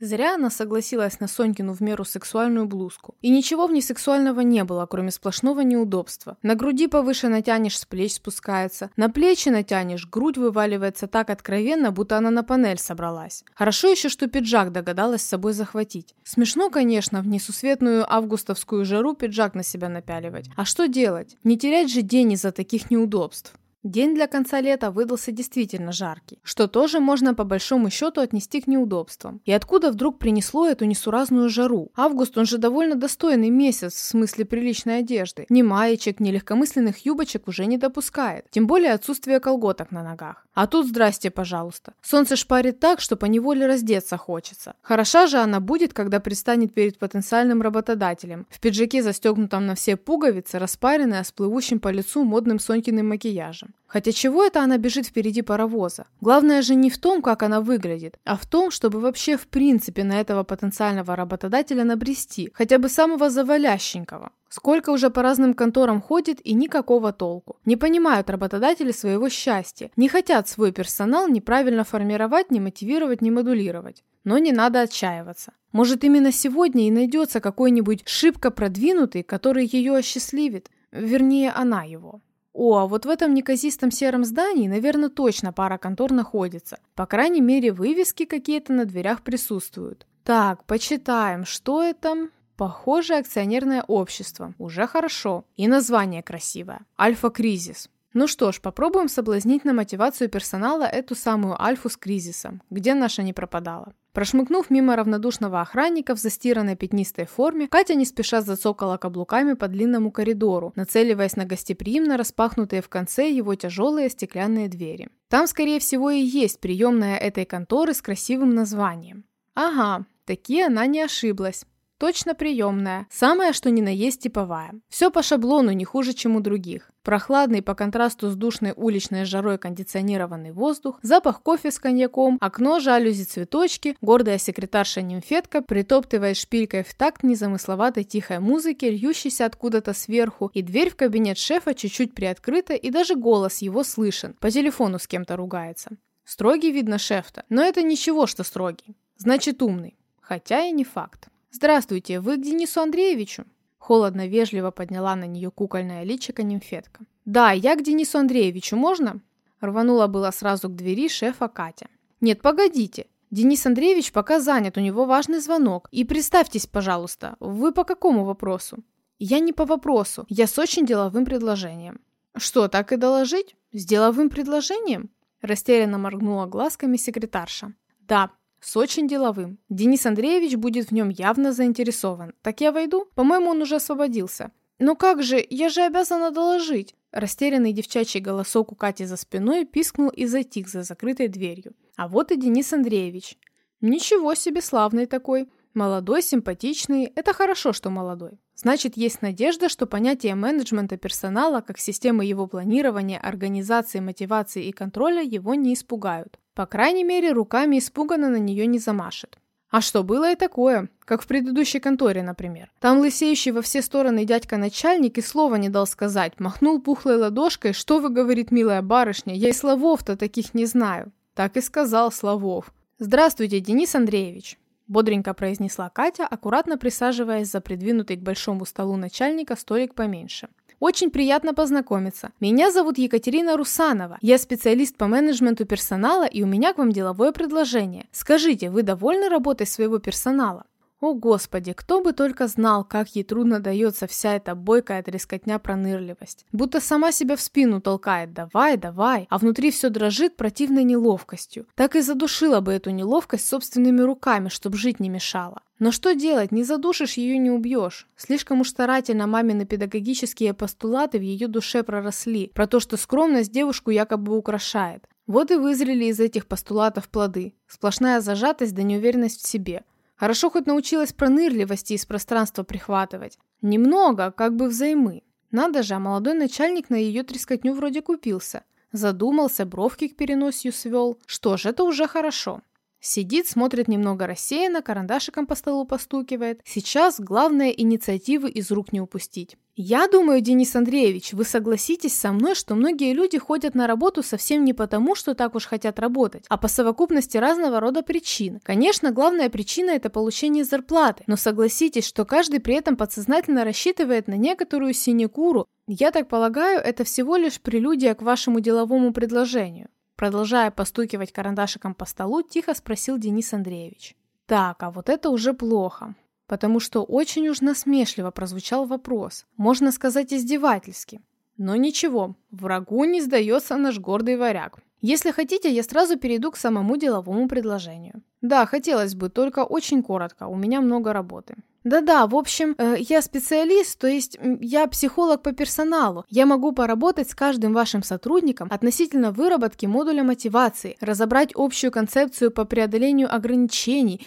Зря она согласилась на Сонькину в меру сексуальную блузку. И ничего в ней сексуального не было, кроме сплошного неудобства. На груди повыше натянешь, с плеч спускается. На плечи натянешь, грудь вываливается так откровенно, будто она на панель собралась. Хорошо еще, что пиджак догадалась с собой захватить. Смешно, конечно, в несусветную августовскую жару пиджак на себя напяливать. А что делать? Не терять же день из-за таких неудобств. День для конца лета выдался действительно жаркий, что тоже можно по большому счету отнести к неудобствам. И откуда вдруг принесло эту несуразную жару? Август, он же довольно достойный месяц в смысле приличной одежды. Ни маечек, ни легкомысленных юбочек уже не допускает. Тем более отсутствие колготок на ногах. А тут здрасте, пожалуйста. Солнце шпарит так, что поневоле раздеться хочется. Хороша же она будет, когда предстанет перед потенциальным работодателем. В пиджаке, застегнутом на все пуговицы, распаренная, с плывущим по лицу модным Сонькиным макияжем. Хотя чего это она бежит впереди паровоза? Главное же не в том, как она выглядит, а в том, чтобы вообще в принципе на этого потенциального работодателя набрести, хотя бы самого завалященького. Сколько уже по разным конторам ходит и никакого толку. Не понимают работодатели своего счастья, не хотят свой персонал неправильно формировать, не мотивировать, не модулировать. Но не надо отчаиваться. Может именно сегодня и найдется какой-нибудь шибко продвинутый, который ее осчастливит. Вернее, она его. О, а вот в этом неказистом сером здании, наверное, точно пара контор находится. По крайней мере, вывески какие-то на дверях присутствуют. Так, почитаем, что это? Похоже, акционерное общество. Уже хорошо. И название красивое. Альфа-кризис. Ну что ж, попробуем соблазнить на мотивацию персонала эту самую альфу с кризисом, где наша не пропадала. Прошмыгнув мимо равнодушного охранника в застиранной пятнистой форме, Катя не спеша зацокала каблуками по длинному коридору, нацеливаясь на гостеприимно распахнутые в конце его тяжелые стеклянные двери. Там, скорее всего, и есть приемная этой конторы с красивым названием. Ага, таки она не ошиблась. Точно приемная. Самое, что ни на есть типовая. Все по шаблону, не хуже, чем у других. Прохладный по контрасту с душной уличной жарой кондиционированный воздух, запах кофе с коньяком, окно, жалюзи, цветочки, гордая секретарша-нимфетка притоптывая шпилькой в такт незамысловатой тихой музыки, льющейся откуда-то сверху, и дверь в кабинет шефа чуть-чуть приоткрыта, и даже голос его слышен. По телефону с кем-то ругается. Строгий, видно, шеф-то. Но это ничего, что строгий. Значит, умный. Хотя и не факт. «Здравствуйте, вы к Денису Андреевичу?» Холодно-вежливо подняла на нее кукольная личико нимфетка. «Да, я к Денису Андреевичу, можно?» Рванула было сразу к двери шефа Катя. «Нет, погодите. Денис Андреевич пока занят, у него важный звонок. И представьтесь, пожалуйста, вы по какому вопросу?» «Я не по вопросу, я с очень деловым предложением». «Что, так и доложить? С деловым предложением?» Растерянно моргнула глазками секретарша. «Да, с очень деловым. Денис Андреевич будет в нем явно заинтересован. Так я войду? По-моему, он уже освободился. «Ну как же, я же обязана доложить!» Растерянный девчачий голосок у Кати за спиной пискнул и затих за закрытой дверью. А вот и Денис Андреевич. Ничего себе славный такой. Молодой, симпатичный. Это хорошо, что молодой. Значит, есть надежда, что понятие менеджмента персонала как системы его планирования, организации, мотивации и контроля его не испугают. По крайней мере, руками испуганно на нее не замашет. А что, было и такое, как в предыдущей конторе, например. Там лысеющий во все стороны дядька-начальник и слова не дал сказать, махнул пухлой ладошкой, что вы, говорит, милая барышня, я и словов-то таких не знаю. Так и сказал Словов. «Здравствуйте, Денис Андреевич», – бодренько произнесла Катя, аккуратно присаживаясь за придвинутый к большому столу начальника столик поменьше. Очень приятно познакомиться. Меня зовут Екатерина Русанова. Я специалист по менеджменту персонала, и у меня к вам деловое предложение. Скажите, вы довольны работой своего персонала? О господи, кто бы только знал, как ей трудно дается вся эта бойкая трескотня пронырливость. Будто сама себя в спину толкает «давай, давай», а внутри все дрожит противной неловкостью. Так и задушила бы эту неловкость собственными руками, чтобы жить не мешала. Но что делать, не задушишь ее не убьешь. Слишком уж старательно мамины педагогические постулаты в ее душе проросли, про то, что скромность девушку якобы украшает. Вот и вызрели из этих постулатов плоды. Сплошная зажатость да неуверенность в себе. Хорошо хоть научилась пронырливости из пространства прихватывать. Немного, как бы взаймы. Надо же, а молодой начальник на ее трескотню вроде купился. Задумался, бровки к переносию свел. Что ж, это уже хорошо. Сидит, смотрит немного рассеянно, карандашиком по столу постукивает. Сейчас главное инициативы из рук не упустить. Я думаю, Денис Андреевич, вы согласитесь со мной, что многие люди ходят на работу совсем не потому, что так уж хотят работать, а по совокупности разного рода причин. Конечно, главная причина – это получение зарплаты, но согласитесь, что каждый при этом подсознательно рассчитывает на некоторую синекуру. Я так полагаю, это всего лишь прелюдия к вашему деловому предложению. Продолжая постукивать карандашиком по столу, тихо спросил Денис Андреевич. Так, а вот это уже плохо. Потому что очень уж насмешливо прозвучал вопрос. Можно сказать издевательски. Но ничего, врагу не сдается наш гордый варяг. Если хотите, я сразу перейду к самому деловому предложению. Да, хотелось бы, только очень коротко, у меня много работы. Да-да, в общем, э, я специалист, то есть я психолог по персоналу. Я могу поработать с каждым вашим сотрудником относительно выработки модуля мотивации, разобрать общую концепцию по преодолению ограничений.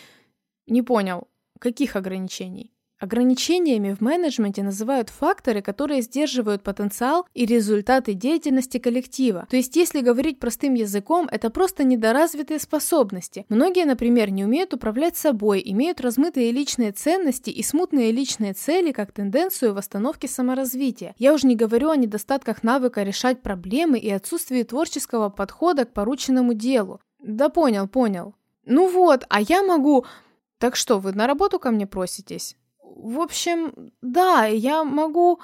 Не понял, каких ограничений? Ограничениями в менеджменте называют факторы, которые сдерживают потенциал и результаты деятельности коллектива. То есть, если говорить простым языком, это просто недоразвитые способности. Многие, например, не умеют управлять собой, имеют размытые личные ценности и смутные личные цели как тенденцию в остановке саморазвития. Я уже не говорю о недостатках навыка решать проблемы и отсутствии творческого подхода к порученному делу. Да понял, понял. Ну вот, а я могу... Так что, вы на работу ко мне проситесь? В общем, да, я могу...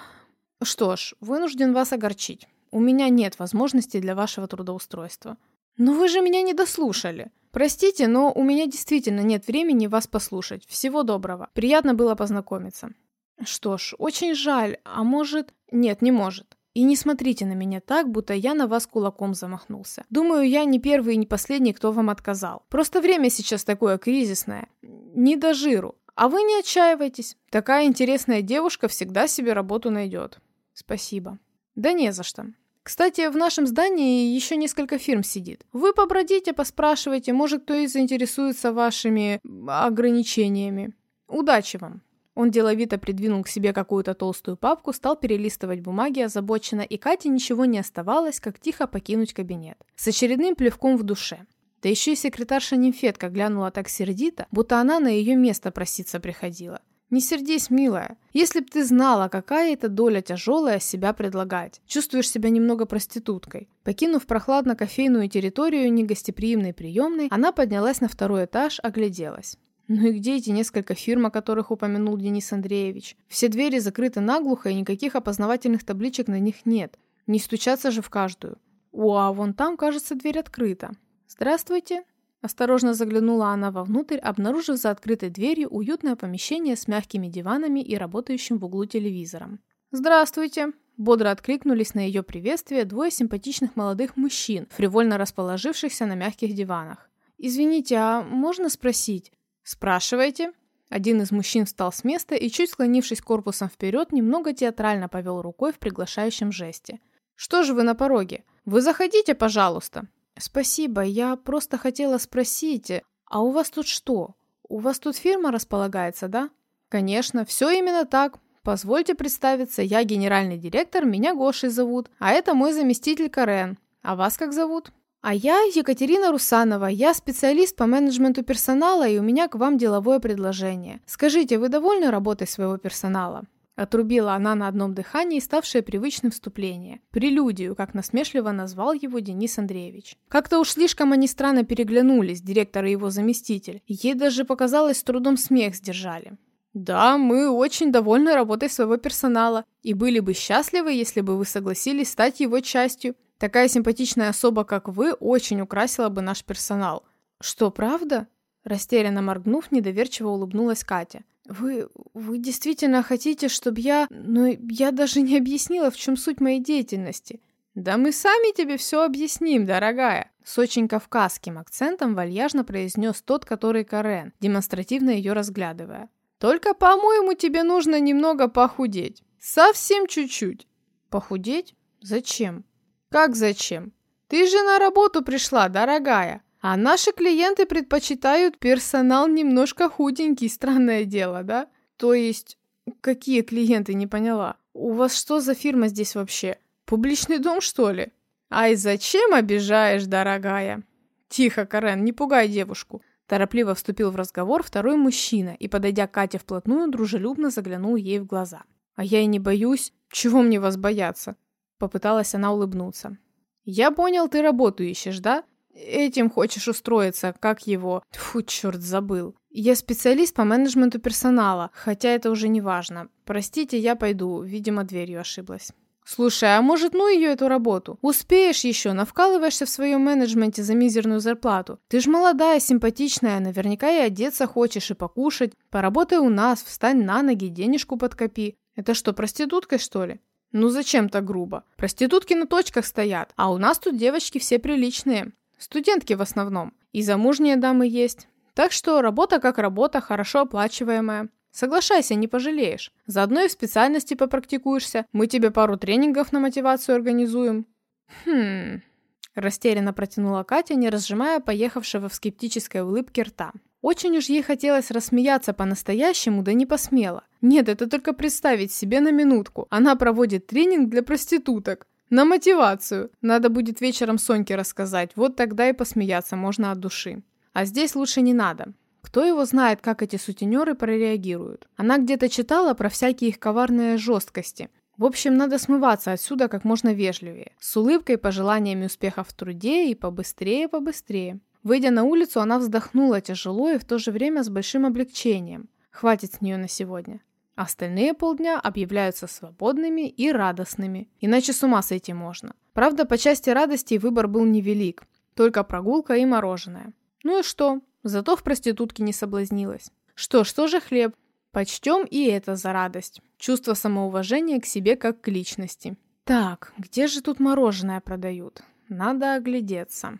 Что ж, вынужден вас огорчить. У меня нет возможности для вашего трудоустройства. Но вы же меня не дослушали. Простите, но у меня действительно нет времени вас послушать. Всего доброго. Приятно было познакомиться. Что ж, очень жаль. А может... Нет, не может. И не смотрите на меня так, будто я на вас кулаком замахнулся. Думаю, я не первый и не последний, кто вам отказал. Просто время сейчас такое кризисное. Не до жиру. А вы не отчаивайтесь. Такая интересная девушка всегда себе работу найдет. Спасибо. Да не за что. Кстати, в нашем здании еще несколько фирм сидит. Вы побродите, поспрашивайте, может, кто и заинтересуется вашими ограничениями. Удачи вам. Он деловито придвинул к себе какую-то толстую папку, стал перелистывать бумаги озабоченно, и Кате ничего не оставалось, как тихо покинуть кабинет. С очередным плевком в душе. Да еще и секретарша Нимфетка глянула так сердито, будто она на ее место проситься приходила. Не сердись, милая. Если б ты знала, какая это доля тяжелая себя предлагать. Чувствуешь себя немного проституткой. Покинув прохладно-кофейную территорию негостеприимной приемной, она поднялась на второй этаж, огляделась. Ну и где эти несколько фирм, о которых упомянул Денис Андреевич? Все двери закрыты наглухо, и никаких опознавательных табличек на них нет. Не стучаться же в каждую. О, а вон там, кажется, дверь открыта. «Здравствуйте!» Осторожно заглянула она вовнутрь, обнаружив за открытой дверью уютное помещение с мягкими диванами и работающим в углу телевизором. «Здравствуйте!» Бодро откликнулись на ее приветствие двое симпатичных молодых мужчин, фривольно расположившихся на мягких диванах. «Извините, а можно спросить?» «Спрашивайте». Один из мужчин встал с места и, чуть склонившись корпусом вперед, немного театрально повел рукой в приглашающем жесте. «Что же вы на пороге? Вы заходите, пожалуйста!» «Спасибо, я просто хотела спросить, а у вас тут что? У вас тут фирма располагается, да?» «Конечно, все именно так. Позвольте представиться, я генеральный директор, меня Гошей зовут, а это мой заместитель Карен. А вас как зовут?» «А я Екатерина Русанова, я специалист по менеджменту персонала, и у меня к вам деловое предложение. Скажите, вы довольны работой своего персонала?» Отрубила она на одном дыхании ставшее привычным вступление. Прелюдию, как насмешливо назвал его Денис Андреевич. Как-то уж слишком они странно переглянулись, директор и его заместитель. Ей даже показалось, с трудом смех сдержали. Да, мы очень довольны работой своего персонала и были бы счастливы, если бы вы согласились стать его частью. Такая симпатичная особа, как вы, очень украсила бы наш персонал. Что, правда? Растерянно моргнув, недоверчиво улыбнулась Катя. Вы... вы действительно хотите, чтобы я... Но я даже не объяснила, в чем суть моей деятельности. Да мы сами тебе все объясним, дорогая. С очень кавказским акцентом вальяжно произнес тот, который Карен, демонстративно ее разглядывая. Только, по-моему, тебе нужно немного похудеть. Совсем чуть-чуть. Похудеть? Зачем? Как зачем? Ты же на работу пришла, дорогая. А наши клиенты предпочитают персонал немножко худенький, странное дело, да? То есть, какие клиенты, не поняла. У вас что за фирма здесь вообще? Публичный дом, что ли? Ай, зачем обижаешь, дорогая? Тихо, Карен, не пугай девушку. Торопливо вступил в разговор второй мужчина и, подойдя к Кате вплотную, дружелюбно заглянул ей в глаза. «А я и не боюсь. Чего мне вас бояться?» Попыталась она улыбнуться. «Я понял, ты работу ищешь, да? Этим хочешь устроиться, как его? Фу, черт, забыл. Я специалист по менеджменту персонала, хотя это уже не важно. Простите, я пойду, видимо, дверью ошиблась. Слушай, а может, ну ее эту работу? Успеешь еще, навкалываешься в своем менеджменте за мизерную зарплату. Ты ж молодая, симпатичная, наверняка и одеться хочешь, и покушать. Поработай у нас, встань на ноги, денежку подкопи. Это что, проституткой, что ли? Ну зачем так грубо? Проститутки на точках стоят, а у нас тут девочки все приличные. Студентки в основном. И замужние дамы есть. Так что работа как работа, хорошо оплачиваемая. Соглашайся, не пожалеешь. Заодно и в специальности попрактикуешься. Мы тебе пару тренингов на мотивацию организуем. Хм... Растерянно протянула Катя, не разжимая поехавшего в скептической улыбке рта. Очень уж ей хотелось рассмеяться по-настоящему, да не посмела. Нет, это только представить себе на минутку. Она проводит тренинг для проституток. На мотивацию. Надо будет вечером Соньке рассказать, вот тогда и посмеяться можно от души. А здесь лучше не надо. Кто его знает, как эти сутенеры прореагируют. Она где-то читала про всякие их коварные жесткости. В общем, надо смываться отсюда как можно вежливее. С улыбкой, пожеланиями успехов в труде и побыстрее-побыстрее. Выйдя на улицу, она вздохнула тяжело и в то же время с большим облегчением. Хватит с нее на сегодня. Остальные полдня объявляются свободными и радостными, иначе с ума сойти можно. Правда, по части радости выбор был невелик, только прогулка и мороженое. Ну и что? Зато в проститутке не соблазнилась. Что ж, тоже хлеб. Почтем и это за радость. Чувство самоуважения к себе как к личности. Так, где же тут мороженое продают? Надо оглядеться.